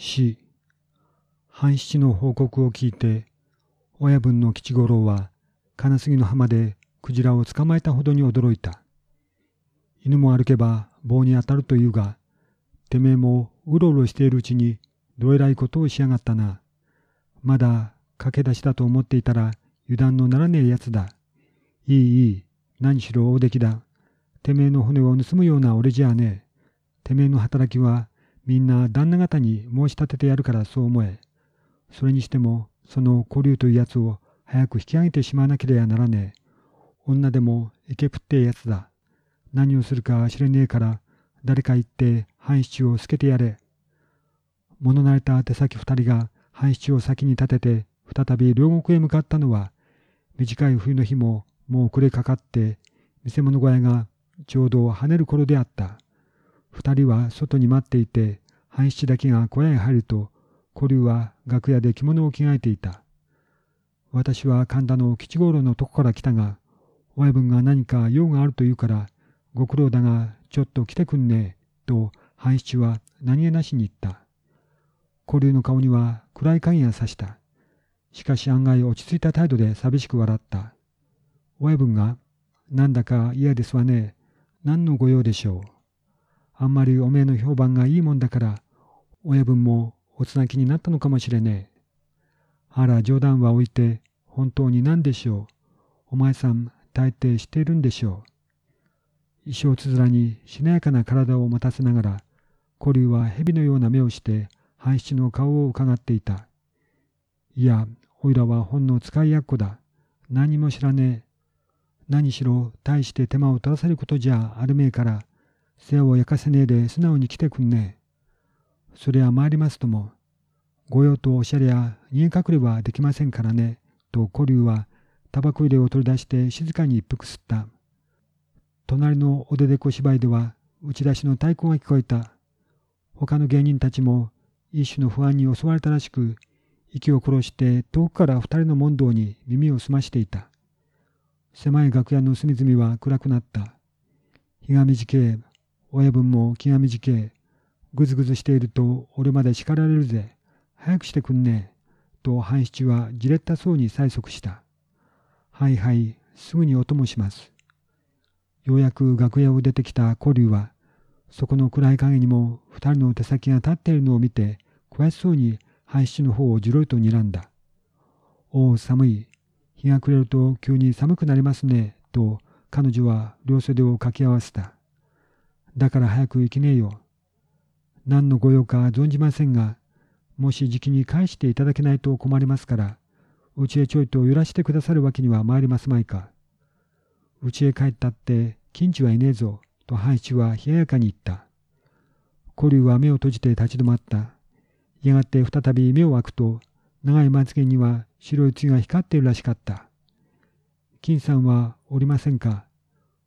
死。半七の報告を聞いて、親分の吉五郎は金杉の浜でクジラを捕まえたほどに驚いた。犬も歩けば棒に当たるというが、てめえもうろうろしているうちにどえらいことをしやがったな。まだ駆け出しだと思っていたら油断のならねえやつだ。いいいい、何しろ大出来だ。てめえの骨を盗むような俺じゃねえ。てめえの働きはみんな旦那方に申し立ててやるからそう思え。それにしても、その古流というやつを早く引き上げてしまわなければならねえ。女でもイケプってえやつだ。何をするか知れねえから、誰か言って半七を透けてやれ。物慣れた手先二人が半七を先に立てて、再び両国へ向かったのは、短い冬の日ももう暮れかかって、見せ物小屋がちょうど跳ねる頃であった。二人は外に待っていて、半七だけが小屋へ入ると、古流は楽屋で着物を着替えていた。私は神田の吉五郎のとこから来たが、親分が何か用があると言うから、ご苦労だがちょっと来てくんねえ、と半七は何気なしに言った。古流の顔には暗い影がさした。しかし案外落ち着いた態度で寂しく笑った。親分が、なんだか嫌ですわね。何の御用でしょう？あんまりおめえの評判がいいもんだから、親分もおつなきになったのかもしれねえ。あら、冗談は置いて、本当に何でしょう。お前さん、大抵知っているんでしょう。衣装つづらにしなやかな体を持たせながら、古流は蛇のような目をして、半七の顔を伺っていた。いや、おいらはほんの使いやっこだ。何も知らねえ。何しろ、大して手間を取らせることじゃあるめえから、世話を焼かせねえで素直に来てくんねえ。そりゃ参りますとも、御用とおしゃれや逃げ隠れはできませんからね、と古流はタバコ入れを取り出して静かに一服吸った。隣のおででこ芝居では打ち出しの太鼓が聞こえた。他の芸人たちも一種の不安に襲われたらしく、息を殺して遠くから二人の問答に耳を澄ましていた。狭い楽屋の隅々は暗くなった。日が短え、親分も気が短え。ぐずぐずしていると俺まで叱られるぜ。早くしてくんねえ。と半七はじれったそうに催促した。はいはい、すぐにお供します。ようやく楽屋を出てきた古流は、そこの暗い影にも二人の手先が立っているのを見て、悔しそうに半七の方をじろりと睨んだ。おお、寒い。日が暮れると急に寒くなりますね。と彼女は両袖を掛け合わせた。だから早く行きねえよ。何の御用か存じませんが、もしじきに返していただけないと困りますから、うちへちょいと揺らしてくださるわけには参りますまいか。うちへ帰ったって金地はいねえぞ、と半七は冷ややかに言った。古流は目を閉じて立ち止まった。やがて再び目を開くと、長いまつげには白い露が光っているらしかった。金さんはおりませんか？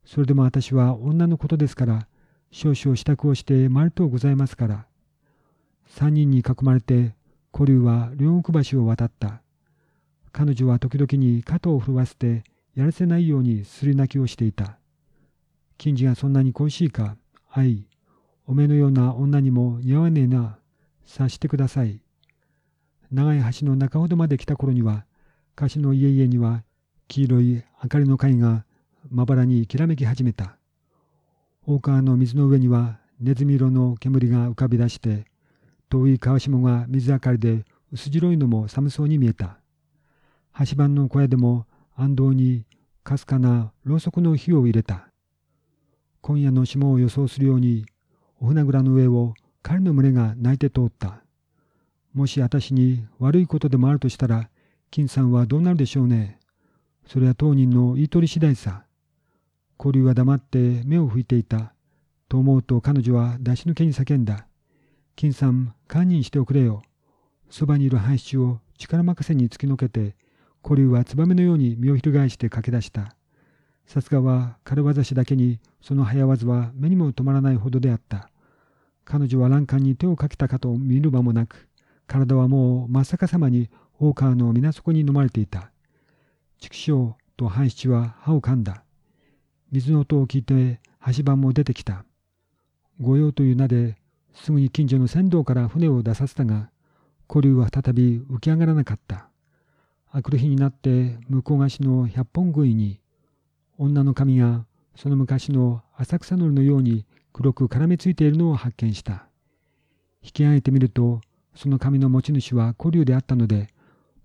それでも私は女のことですから、少々支度をして参るとございますから。三人に囲まれて、古流は両国橋を渡った。彼女は時々に肩を震わせて、やらせないようにすり泣きをしていた。金次がそんなに恋しいか。はい。おめえのような女にも似合わねえな。察してください。長い橋の中ほどまで来た頃には、歌詞の家々には黄色い明かりの貝がまばらにきらめき始めた。大川の水の上にはネズミ色の煙が浮かび出して、遠い川下が水明かりで薄白いのも寒そうに見えた。橋番の小屋でも暗道にかすかなろうそくの火を入れた。今夜の霜を予想するように、お船蔵の上を彼の群れが泣いて通った。もし私に悪いことでもあるとしたら、金さんはどうなるでしょうね。それは当人の言い取り次第さ。古流は黙って目を拭いていた。と思うと彼女は出し抜けに叫んだ。金さん、堪忍しておくれよ。そばにいる半七を力任せに突きのけて、古流はツバメのように身を翻して駆け出した。さすがは軽業師だけにその早業は目にも止まらないほどであった。彼女は欄干に手をかけたかと見る場もなく、体はもう真っ逆さまに大川の水底に飲まれていた。畜生と半七は歯を噛んだ。水の音を聞いて橋場も出てきた。御用という名ですぐに近所の船頭から船を出させたが、古流は再び浮き上がらなかった。あくる日になって向こう岸の百本杭に、女の髪がその昔の浅草のりのように黒く絡めついているのを発見した。引き上げてみると、その髪の持ち主は古流であったので、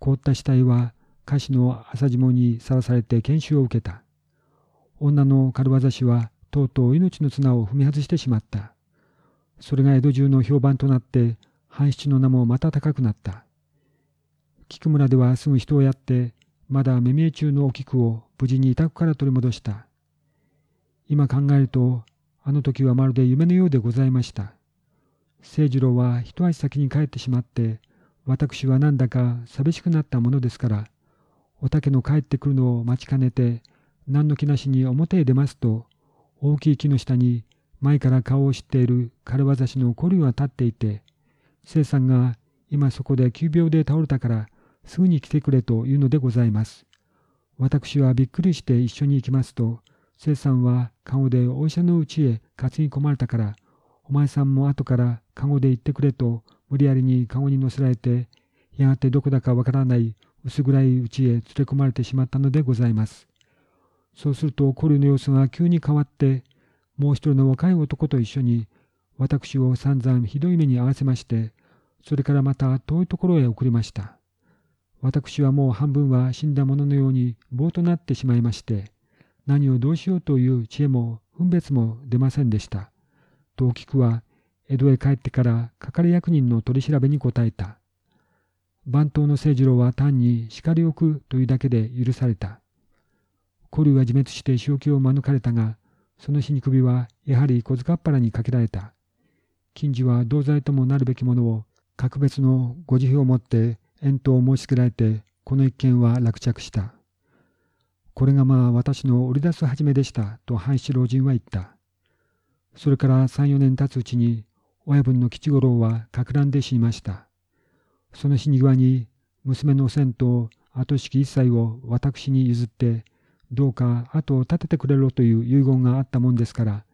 凍った死体は菓子の朝霜にさらされて研修を受けた。女の軽業師はとうとう命の綱を踏み外してしまった。それが江戸中の評判となって、半七の名もまた高くなった。菊村ではすぐ人をやって、まだ目見え中のお菊を無事に委託から取り戻した。今考えると、あの時はまるで夢のようでございました。清次郎は一足先に帰ってしまって、私はなんだか寂しくなったものですから、お竹の帰ってくるのを待ちかねて、何の気なしに表へ出ますと、大きい木の下に前から顔を知っている軽業師の古竜が立っていて、生さんが今そこで急病で倒れたからすぐに来てくれというのでございます。私はびっくりして一緒に行きますと、生さんは籠でお医者の家へ担ぎ込まれたから、お前さんも後から籠で行ってくれと無理やりに籠に乗せられて、やがてどこだかわからない薄暗い家へ連れ込まれてしまったのでございます。そうするとコルの様子が急に変わって、もう一人の若い男と一緒に、私を散々ひどい目に遭わせまして、それからまた遠いところへ送りました。私はもう半分は死んだ者ののように棒となってしまいまして、何をどうしようという知恵も分別も出ませんでした。と菊は江戸へ帰ってから係役人の取り調べに答えた。番頭の清次郎は単に叱り置くというだけで許された。古流は自滅して正気を免れたが、その日に首はやはり小塚っ腹にかけられた。金次は同罪ともなるべきものを格別のご慈悲をもって遠投を申し付けられて、この一件は落着した。これがまあ私の織り出す始めでしたと半七老人は言った。それから三四年経つうちに親分の吉五郎はか乱で死にました。その死に際に娘の銭湯後敷一切を私に譲ってどうか後を立ててくれろという遺言があったもんですから、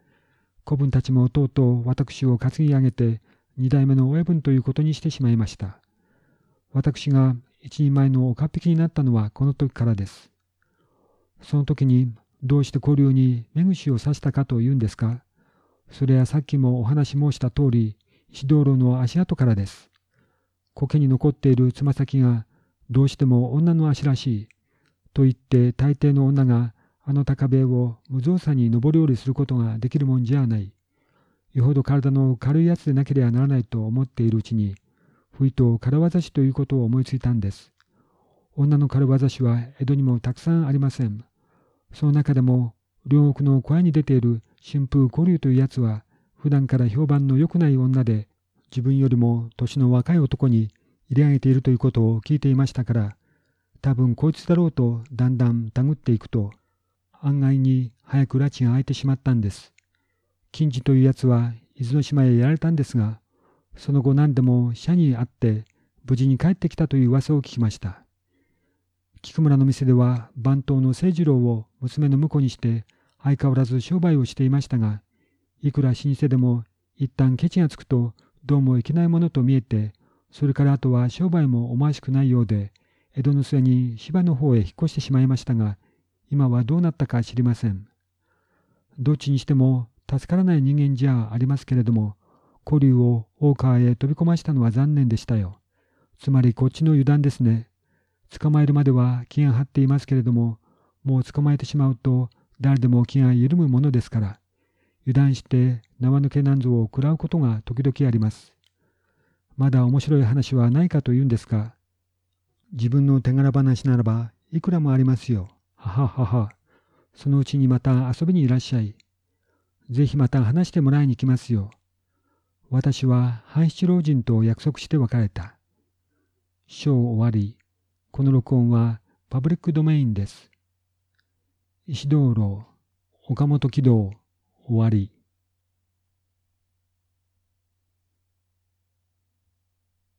子分たちもとうとう私を担ぎ上げて二代目の親分ということにしてしまいました。私が一人前の岡っ引きになったのはこの時からです。その時にどうして古流に目串を刺したかというんですかそれはさっきもお話し申した通り、石道路の足跡からです。苔に残っているつま先がどうしても女の足らしい。と言って大抵の女があの高塀を無造作に登り降りすることができるもんじゃない。よほど体の軽いやつでなければならないと思っているうちに、ふいと軽業師ということを思いついたんです。女の軽業師は江戸にもたくさんありません。その中でも、両国の小屋に出ている春風古流というやつは、普段から評判の良くない女で、自分よりも年の若い男に入れ上げているということを聞いていましたから、多分こいつだろうとだんだんたぐっていくと、案外に早く拉致が開いてしまったんです。金次というやつは伊豆の島へやられたんですが、その後何でも社に会って無事に帰ってきたという噂を聞きました。菊村の店では番頭の清次郎を娘の婿にして相変わらず商売をしていましたが、いくら老舗でも一旦ケチがつくとどうもいけないものと見えて、それからあとは商売も思わしくないようで、江戸の末に芝の方へ引っ越してしまいましたが、今はどうなったか知りません。どっちにしても助からない人間じゃありますけれども、古流を大川へ飛び込ましたのは残念でしたよ。つまりこっちの油断ですね。捕まえるまでは気が張っていますけれども、もう捕まえてしまうと誰でも気が緩むものですから、油断して縄抜けなんぞを食らうことが時々あります。まだ面白い話はないかというんですか。自分の手柄話ならばいくらもありますよ。はははは。そのうちにまた遊びにいらっしゃい。ぜひまた話してもらいに来ますよ。私は半七老人と約束して別れた。章終わり。この録音はパブリックドメインです。石道路、岡本軌道、終わり。